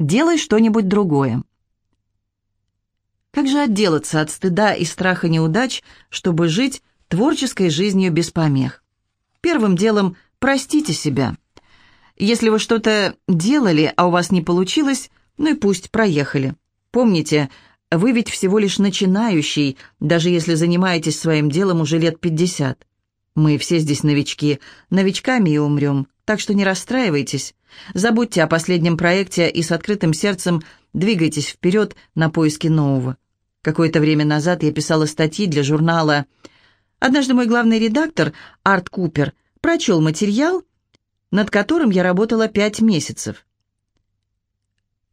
Делай что-нибудь другое. Как же отделаться от стыда и страха неудач, чтобы жить творческой жизнью без помех? Первым делом простите себя. Если вы что-то делали, а у вас не получилось, ну и пусть проехали. Помните, вы ведь всего лишь начинающий, даже если занимаетесь своим делом уже лет пятьдесят. Мы все здесь новички, новичками и умрем, так что не расстраивайтесь. Забудьте о последнем проекте и с открытым сердцем двигайтесь вперед на поиски нового. Какое-то время назад я писала статьи для журнала. Однажды мой главный редактор, Арт Купер, прочел материал, над которым я работала пять месяцев.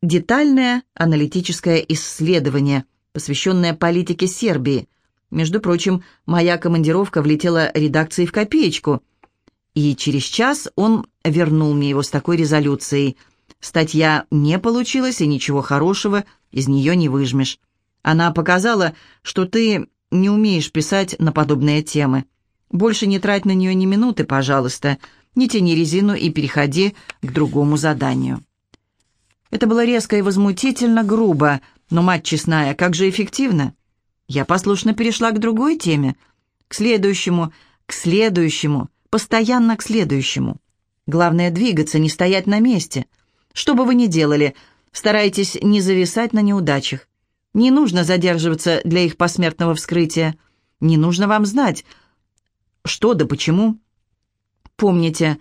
Детальное аналитическое исследование, посвященное политике Сербии. Между прочим, моя командировка влетела редакции в копеечку, и через час он вернул мне его с такой резолюцией. Статья не получилась, и ничего хорошего из нее не выжмешь. Она показала, что ты не умеешь писать на подобные темы. Больше не трать на нее ни минуты, пожалуйста. Не тяни резину и переходи к другому заданию. Это было резко и возмутительно грубо, но, мать честная, как же эффективно. Я послушно перешла к другой теме, к следующему, к следующему, постоянно к следующему. Главное двигаться, не стоять на месте. Что бы вы ни делали, старайтесь не зависать на неудачах. Не нужно задерживаться для их посмертного вскрытия. Не нужно вам знать, что да почему. Помните,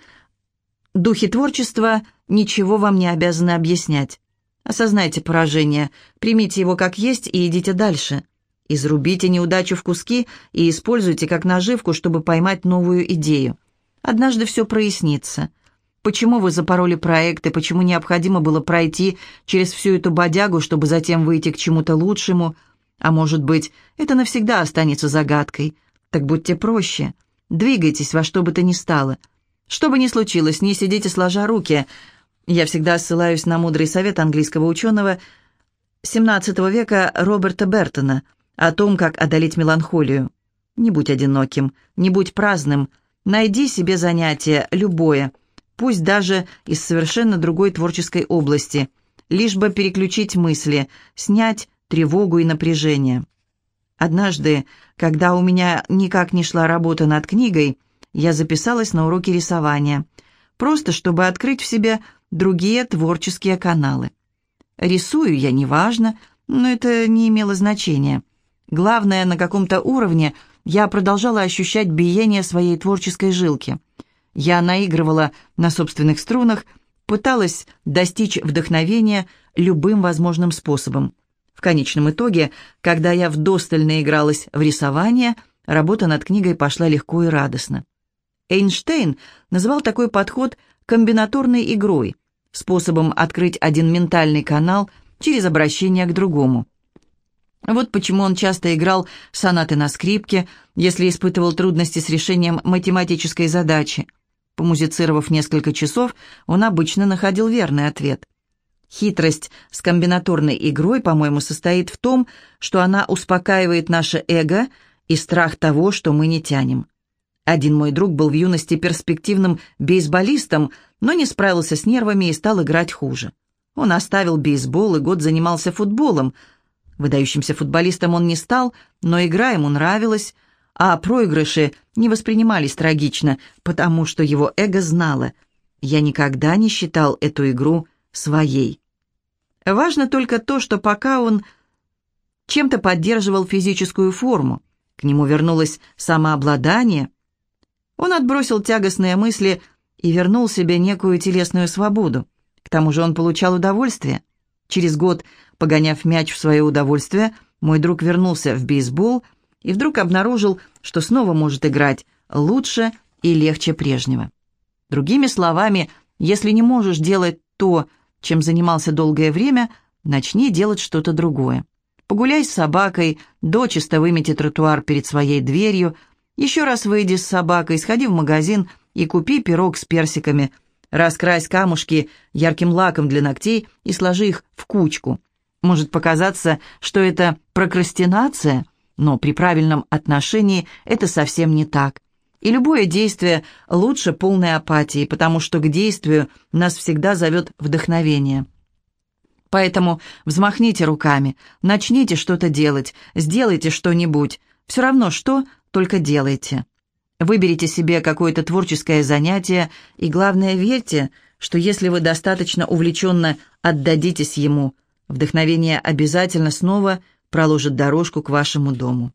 духи творчества ничего вам не обязаны объяснять. Осознайте поражение, примите его как есть и идите дальше. Изрубите неудачу в куски и используйте как наживку, чтобы поймать новую идею. Однажды все прояснится. Почему вы запороли проект и почему необходимо было пройти через всю эту бодягу, чтобы затем выйти к чему-то лучшему? А может быть, это навсегда останется загадкой. Так будьте проще. Двигайтесь во что бы то ни стало. Что бы ни случилось, не сидите сложа руки. Я всегда ссылаюсь на мудрый совет английского ученого XVII века Роберта Бертона о том, как одолеть меланхолию. Не будь одиноким, не будь праздным. Найди себе занятие, любое – пусть даже из совершенно другой творческой области, лишь бы переключить мысли, снять тревогу и напряжение. Однажды, когда у меня никак не шла работа над книгой, я записалась на уроки рисования, просто чтобы открыть в себе другие творческие каналы. Рисую я неважно, но это не имело значения. Главное, на каком-то уровне я продолжала ощущать биение своей творческой жилки – я наигрывала на собственных струнах, пыталась достичь вдохновения любым возможным способом. В конечном итоге, когда я вдосталь наигралась в рисование, работа над книгой пошла легко и радостно. Эйнштейн называл такой подход комбинаторной игрой, способом открыть один ментальный канал через обращение к другому. Вот почему он часто играл сонаты на скрипке, если испытывал трудности с решением математической задачи – Помузицировав несколько часов, он обычно находил верный ответ. Хитрость с комбинаторной игрой, по-моему, состоит в том, что она успокаивает наше эго и страх того, что мы не тянем. Один мой друг был в юности перспективным бейсболистом, но не справился с нервами и стал играть хуже. Он оставил бейсбол и год занимался футболом. Выдающимся футболистом он не стал, но игра ему нравилась – а проигрыши не воспринимались трагично, потому что его эго знало, я никогда не считал эту игру своей. Важно только то, что пока он чем-то поддерживал физическую форму, к нему вернулось самообладание, он отбросил тягостные мысли и вернул себе некую телесную свободу. К тому же он получал удовольствие. Через год, погоняв мяч в свое удовольствие, мой друг вернулся в бейсбол – и вдруг обнаружил, что снова может играть лучше и легче прежнего. Другими словами, если не можешь делать то, чем занимался долгое время, начни делать что-то другое. Погуляй с собакой, дочисто вымети тротуар перед своей дверью, еще раз выйди с собакой, сходи в магазин и купи пирог с персиками, раскрась камушки ярким лаком для ногтей и сложи их в кучку. Может показаться, что это прокрастинация, но при правильном отношении это совсем не так. И любое действие лучше полной апатии, потому что к действию нас всегда зовет вдохновение. Поэтому взмахните руками, начните что-то делать, сделайте что-нибудь. Все равно что, только делайте. Выберите себе какое-то творческое занятие и, главное, верьте, что если вы достаточно увлеченно отдадитесь ему, вдохновение обязательно снова проложит дорожку к вашему дому.